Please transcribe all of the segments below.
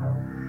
Benim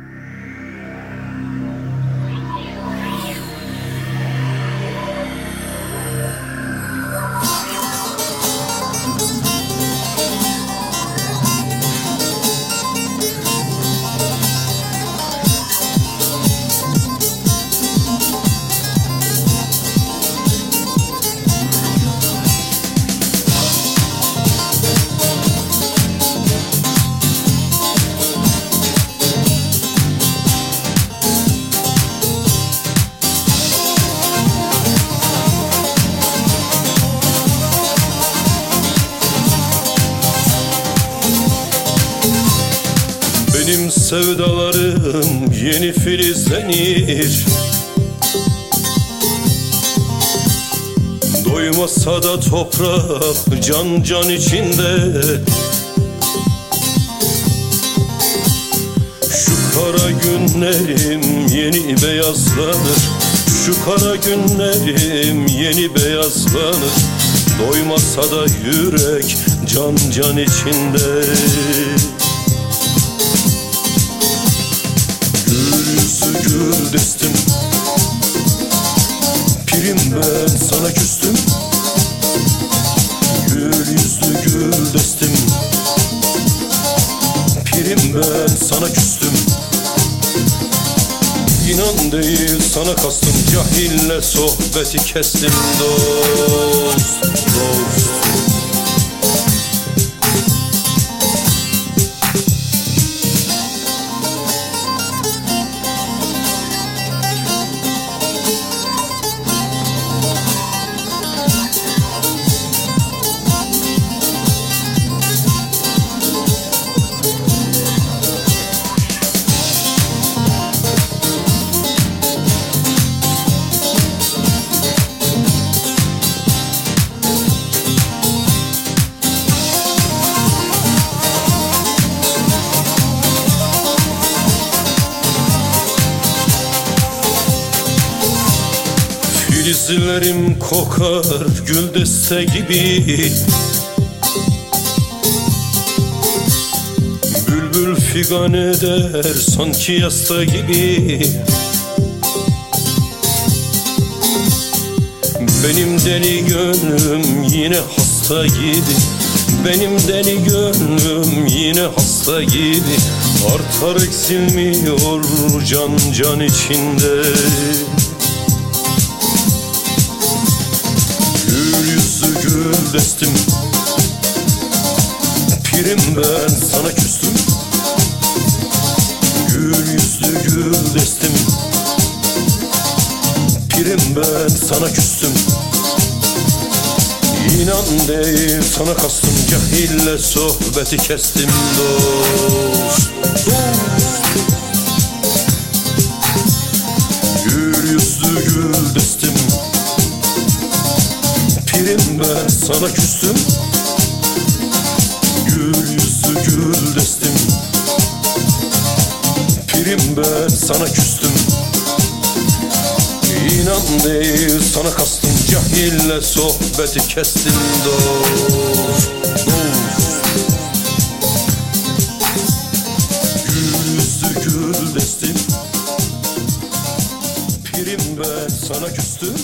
sevdalarım yeni filizlenir. Doymasa da toprak can can içinde. Şu kara günlerim yeni beyazlanır. Şu kara günlerim yeni beyazlanır. Doymasa da yürek can can içinde gül destim. Pirim ben sana küstüm. Gül yüzlü gül destim. Pirim ben sana küstüm. İnan değil sana kastım. Cahille sohbeti kestim dost Dost Filizlerim kokar gül deste gibi. Bülbül figan eder sanki yasta gibi. Benim deli gönlüm yine hasta gibi. Benim deli gönlüm yine hasta gibi. Artar eksilmiyor can can içinde gül destim. Pirim ben sana küstüm. Gül yüzlü gül destim. Pirim ben sana küstüm. İnan değil sana kastım. Cahille sohbeti kestim dost. Dost Gül yüzlü gül destim Ben sana küstüm. Gül yüzlü gül destim. Pirim ben sana küstüm. İnan değil sana kastım. Cahille sohbeti kestim dost Dost. Gül gül destim. Pirim ben sana küstüm